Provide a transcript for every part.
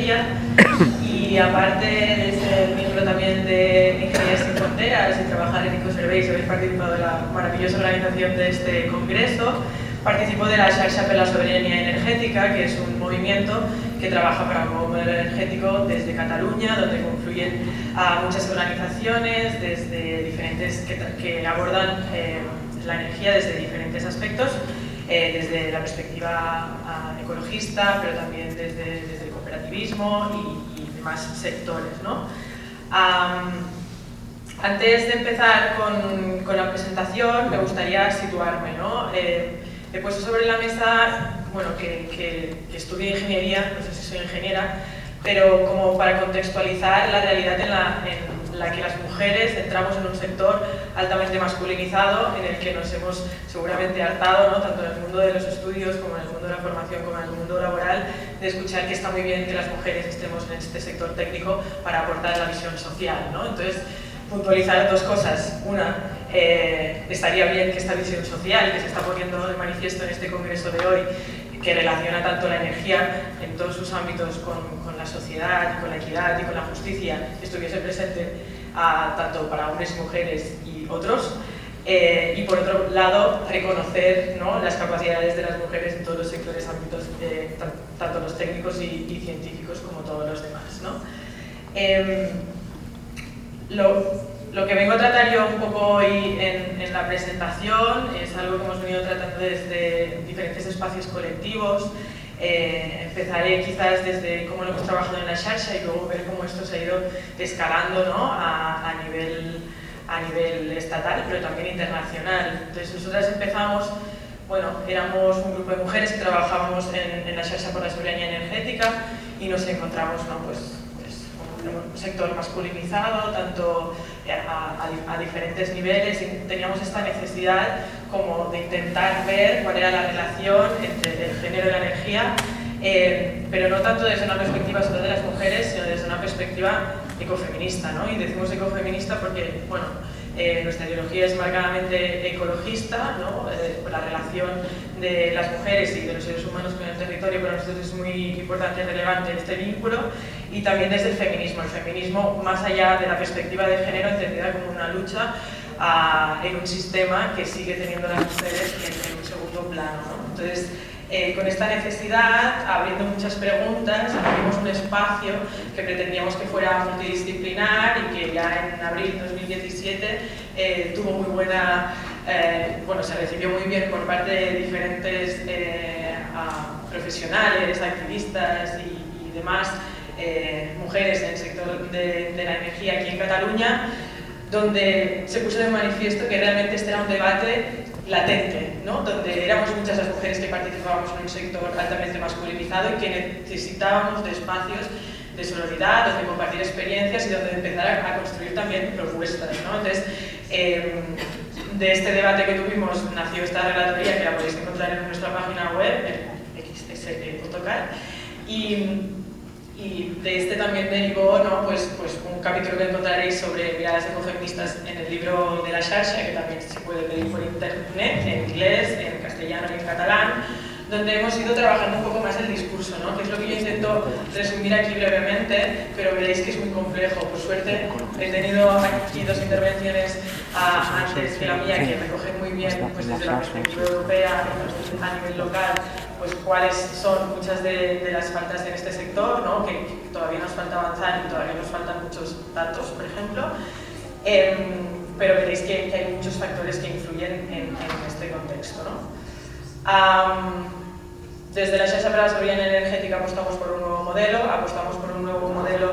ingeniería y aparte de ser miembro también de Ingeniería Sin Fronteras y trabajar en Ecosurveys, habéis participado de la maravillosa organización de este congreso, participo de la Xarxa per la Soberanía Energética, que es un movimiento que trabaja para un nuevo modelo energético desde Cataluña, donde confluyen a muchas organizaciones desde diferentes que, abordan eh, la energía desde diferentes aspectos, eh, desde la perspectiva ah, ecologista, pero también desde, desde cooperativismo y, demás sectores. ¿no? antes de empezar con, con, la presentación, me gustaría situarme. ¿no? Eh, he puesto sobre la mesa bueno, que, que, estudié ingeniería, no sé si soy ingeniera, pero como para contextualizar la realidad en la, en la que las mujeres entramos en un sector altamente masculinizado en el que nos hemos seguramente hartado, ¿no? tanto en el mundo de los estudios como en el mundo de la formación como en el mundo laboral, de escuchar que está muy bien que las mujeres estemos en este sector técnico para aportar la visión social. ¿no? Entonces, puntualizar dos cosas. Una, eh, estaría bien que esta visión social que se está poniendo de manifiesto en este congreso de hoy, que relaciona tanto la energía en todos sus ámbitos con, la sociedad, con la equidad y con la justicia, estuviese presente a, tanto para hombres y mujeres y otros. Eh, y por otro lado, reconocer ¿no? las capacidades de las mujeres en todos los sectores, ámbitos, eh, tanto los técnicos y, y, científicos como todos los demás. ¿no? Em, lo, lo, que vengo a tratar yo un poco hoy en, en, la presentación es algo que hemos venido tratando desde diferentes espacios colectivos. Eh, empezaré quizás desde cómo lo hemos trabajado en la Xarxa y luego ver cómo esto se ha ido escalando ¿no? a, a, nivel, a nivel estatal, pero también internacional. Entonces nosotras empezamos, bueno, éramos un grupo de mujeres que trabajábamos en, en la Xarxa por la Soberanía Energética y nos encontramos ¿no? pues, un sector masculinizado, tanto a, diferentes niveles, y teníamos esta necesidad como de intentar ver cuál era la relación entre el género y la energía, eh, pero no tanto desde una perspectiva solo de las mujeres, sino desde una perspectiva ecofeminista, ¿no? Y decimos ecofeminista porque, bueno, eh, nuestra ideología es marcadamente ecologista, ¿no? Eh, la relación de las mujeres y de los seres humanos con el territorio para nosotros es muy importante y relevante este vínculo y también desde el feminismo, el feminismo más allá de la perspectiva de género entendida como una lucha a, en un sistema que sigue teniendo las mujeres en, en un segundo plano. ¿no? Entonces, eh, con esta necesidad, abriendo muchas preguntas, abrimos un espacio que pretendíamos que fuera multidisciplinar y que ya en abril de 2017 eh, tuvo muy buena, eh, bueno, se recibió muy bien por parte de diferentes profesionales, activistas y, y demás mujeres en el sector de, de la energía aquí en Cataluña, donde se puso de manifiesto que realmente este era un debate latente, ¿no? donde éramos muchas las mujeres que participábamos en un sector altamente masculinizado y que necesitábamos de espacios de solidaridad, donde compartir experiencias y donde empezar a, construir también propuestas. ¿no? Entonces, eh, de este debate que tuvimos nació esta relatoría que la podéis encontrar en nuestra página web, xs.cat, y y de este también derivó ¿no? pues, pues un capítulo que encontraréis sobre miradas ecofeministas en el libro de la Xarxa, que también se puede pedir por internet, en inglés, en castellano y en catalán, donde hemos ido trabajando un poco más el discurso, ¿no? que es lo que yo intento resumir aquí brevemente, pero veréis que es muy complejo. Por suerte he tenido aquí dos intervenciones a, antes que la mía que recogen muy bien pues, desde la perspectiva europea a nivel local pues cuáles son muchas de, las faltas en este sector, ¿no? que, todavía nos falta avanzar y todavía nos faltan muchos datos, por ejemplo, em, pero veréis que, hay muchos factores que influyen en, este contexto. ¿no? Desde la Agencia para la Seguridad Energética apostamos por un nuevo modelo, apostamos por un nuevo modelo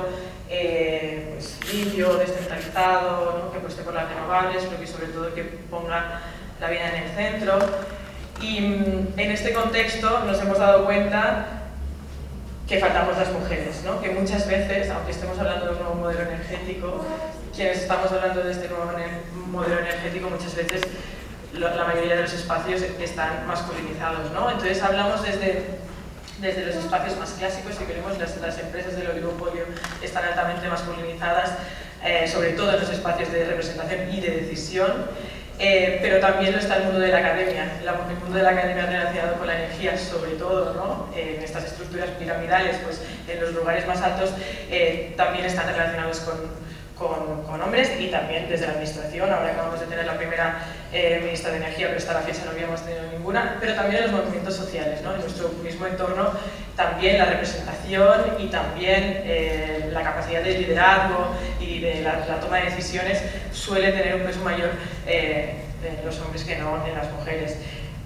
eh, pues, limpio, descentralizado, que apueste por las renovables, pero que sobre todo que ponga la vida en el centro. Y mm, en este contexto nos hemos dado cuenta que faltamos las mujeres, ¿no? que muchas veces, aunque estemos hablando de un nuevo modelo energético, quienes estamos hablando de este nuevo modelo energético muchas veces la mayoría de los espacios están masculinizados. ¿no? Entonces hablamos desde, desde los espacios más clásicos, si queremos, las, las empresas del oligopolio están altamente masculinizadas, eh, sobre todo en los espacios de representación y de decisión, Eh, pero también lo está el mundo de la academia, el mundo de la academia relacionado con la energía, sobre todo ¿no? en estas estructuras piramidales, pues en los lugares más altos eh, también están relacionados con, con, con, hombres y también desde la administración. Ahora acabamos de tener la primera eh, ministra de Energía, pero hasta la fecha no habíamos tenido ninguna, pero también en los movimientos sociales, ¿no? en nuestro mismo entorno, también la representación y también eh, la capacidad de liderazgo y de la, toma de decisiones suele tener un peso mayor eh, en los hombres que no en las mujeres.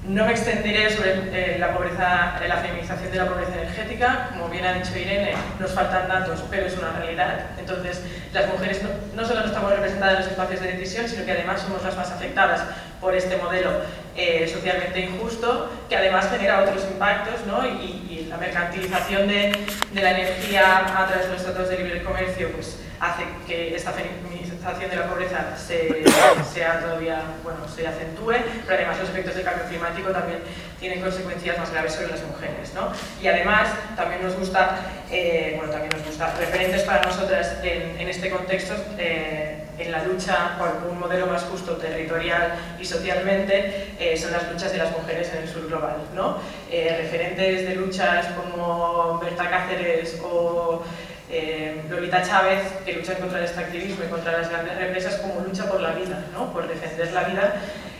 No me extenderé sobre eh, la pobreza, la feminización de la pobreza energética. Como bien ha dicho Irene, nos faltan datos, pero es una realidad. Entonces, las mujeres no, solo no estamos representadas en los espacios de decisión, sino que además somos las más afectadas por este modelo eh, socialmente injusto, que además genera otros impactos, ¿no? y, y, la mercantilización de, de, la energía a través de los tratados de libre comercio pues, hace que esta feminización de la pobreza se, sea todavía, bueno, se acentúe, pero además los efectos del cambio climático también tienen consecuencias más graves sobre las mujeres. ¿no? Y además también nos gusta, eh, bueno, también nos gusta, referentes para nosotras en, en este contexto, eh, en la lucha por un modelo más justo territorial y socialmente, eh, son las luchas de las mujeres en el sur global. ¿no? Eh, referentes de luchas como Berta Cáceres o eh, Lolita Chávez, que luchan contra el extractivismo y contra las grandes represas como lucha por la vida, ¿no? por defender la vida,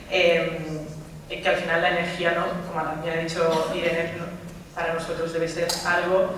eh, que al final la energía, ¿no? como también ha dicho Irene, para nosotros debe ser algo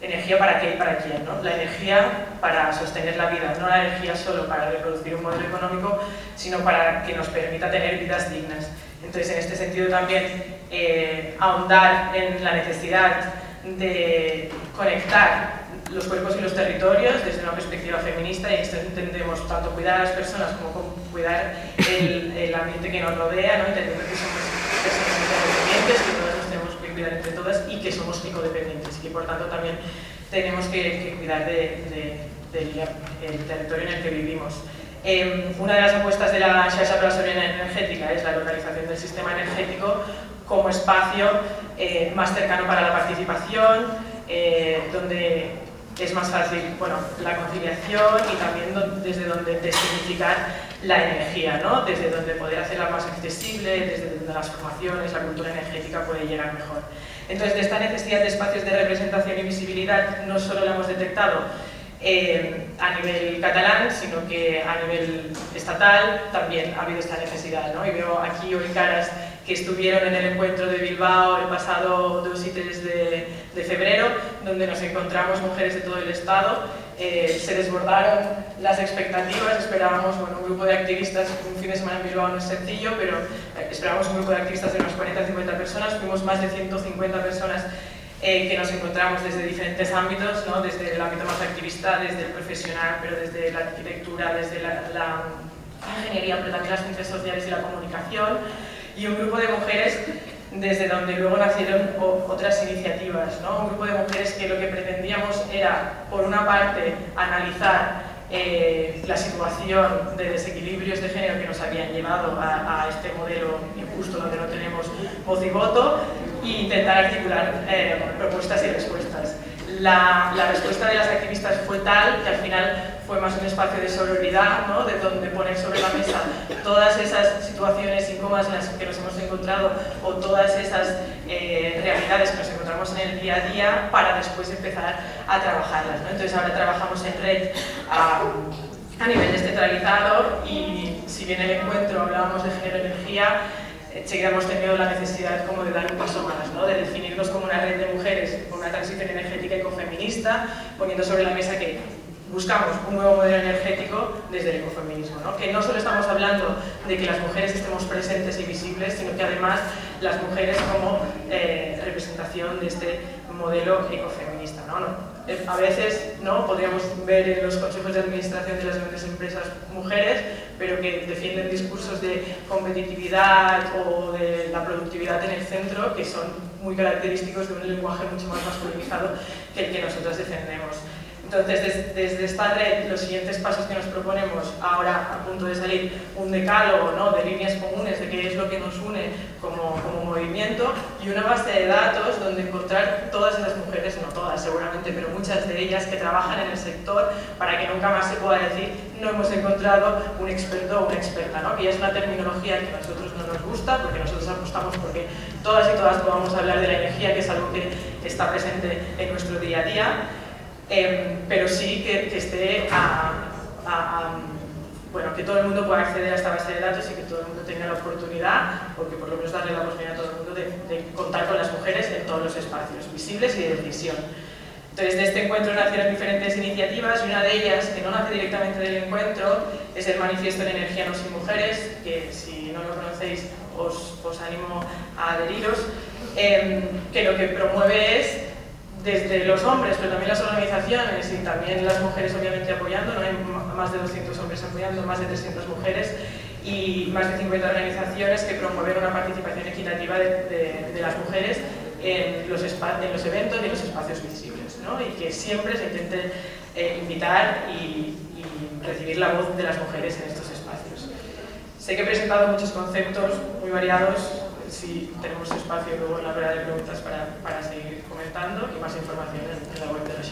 energía para qué y para quién, ¿no? La energía para sostener la vida, no la energía solo para reproducir un modelo económico, sino para que nos permita tener vidas dignas. Entonces, en este sentido también eh, ahondar en la necesidad de conectar los cuerpos y los territorios desde una perspectiva feminista y entendemos tanto cuidar a las personas como cuidar el, el ambiente que nos rodea, ¿no? entendemos que somos personas independientes, que todas nos tenemos que cuidar entre todas y que somos psicodependientes y que por tanto también tenemos que, que cuidar de, de, del de, territorio en el que vivimos. Eh, una de las apuestas de la Xarxa para la Soberanía Energética es la localización del sistema energético como espacio eh, más cercano para la participación, eh, donde es más fácil bueno, la conciliación y también desde donde designificar la energía, ¿no? desde donde poder hacerla más accesible, desde donde las formaciones, la cultura energética puede llegar mejor. Entonces, de esta necesidad de espacios de representación y visibilidad no solo la hemos detectado eh, a nivel catalán, sino que a nivel estatal también ha habido esta necesidad. ¿no? Y veo aquí hoy caras que estuvieron en el encuentro de Bilbao el pasado 2 y 3 de, de febrero, donde nos encontramos mujeres de todo el Estado. Eh, se desbordaron las expectativas, esperábamos bueno, un grupo de activistas, un fin de semana en Bilbao no es sencillo, pero eh, esperábamos un grupo de activistas de unas 40-50 personas, fuimos más de 150 personas eh, que nos encontramos desde diferentes ámbitos, ¿no? desde el ámbito más activista, desde el profesional, pero desde la arquitectura, desde la, la ingeniería, pero también las ciencias sociales y la comunicación y un grupo de mujeres desde donde luego nacieron otras iniciativas, ¿no? un grupo de mujeres que lo que pretendíamos era, por una parte, analizar eh, la situación de desequilibrios de género que nos habían llevado a, a, este modelo injusto donde no tenemos voz y voto e intentar articular eh, propuestas y respuestas. La, la, respuesta de las activistas fue tal que al final fue más un espacio de sororidad, ¿no? de donde poner sobre la mesa todas esas situaciones incómodas en las que nos hemos encontrado o todas esas eh, realidades que nos encontramos en el día a día para después empezar a trabajarlas. ¿no? Entonces ahora trabajamos en red a, a nivel descentralizado y si bien en el encuentro hablábamos de género-energía, enseguida hemos tenido la necesidad como de dar un paso más, ¿no? de definirnos como una red de mujeres con una transición energética ecofeminista, poniendo sobre la mesa que buscamos un nuevo modelo energético desde el ecofeminismo, ¿no? que no solo estamos hablando de que las mujeres estemos presentes y visibles, sino que además las mujeres como eh, representación de este modelo ecofeminista. ¿no? Eh, a veces ¿no? podríamos ver en los consejos de administración de las grandes empresas mujeres, pero que defienden discursos de competitividad o de la productividad en el centro, que son muy característicos de un lenguaje mucho más masculinizado que el que nosotros defendemos. Entonces, desde, esta red, los siguientes pasos que nos proponemos, ahora a punto de salir un decálogo ¿no? de líneas comunes de qué es lo que nos une como, como, movimiento y una base de datos donde encontrar todas esas mujeres, no todas seguramente, pero muchas de ellas que trabajan en el sector para que nunca más se pueda decir no hemos encontrado un experto o una experta, ¿no? que ya es una terminología que a nosotros no nos gusta porque nosotros apostamos porque todas y todas podamos hablar de la energía, que es algo que está presente en nuestro día a día Em, pero sí que, esté a, bueno, que todo el mundo pueda acceder a esta base de datos y que todo el mundo tenga la oportunidad, porque por lo menos darle la oportunidad a todo el mundo de, contar con las mujeres en todos los espacios visibles y de decisión. Entonces, de este encuentro nacieron diferentes iniciativas y una de ellas, que no nace directamente del encuentro, es el Manifiesto de Energía No Sin Mujeres, que si no lo conocéis os, os animo a adheriros, em, que lo que promueve es desde los hombres, pero también las organizaciones y también las mujeres obviamente apoyando, ¿no? hay más de 200 hombres apoyando, más de 300 mujeres y más de 50 organizaciones que promueven una participación equitativa de, las mujeres en los, en los, eventos y en los espacios visibles ¿no? y que siempre se intente eh, invitar y, recibir la voz de las mujeres en estos espacios. Sé que he presentado muchos conceptos muy variados, si tenemos espacio luego en la hora de preguntas para, para seguir comentando y más información en, la web de la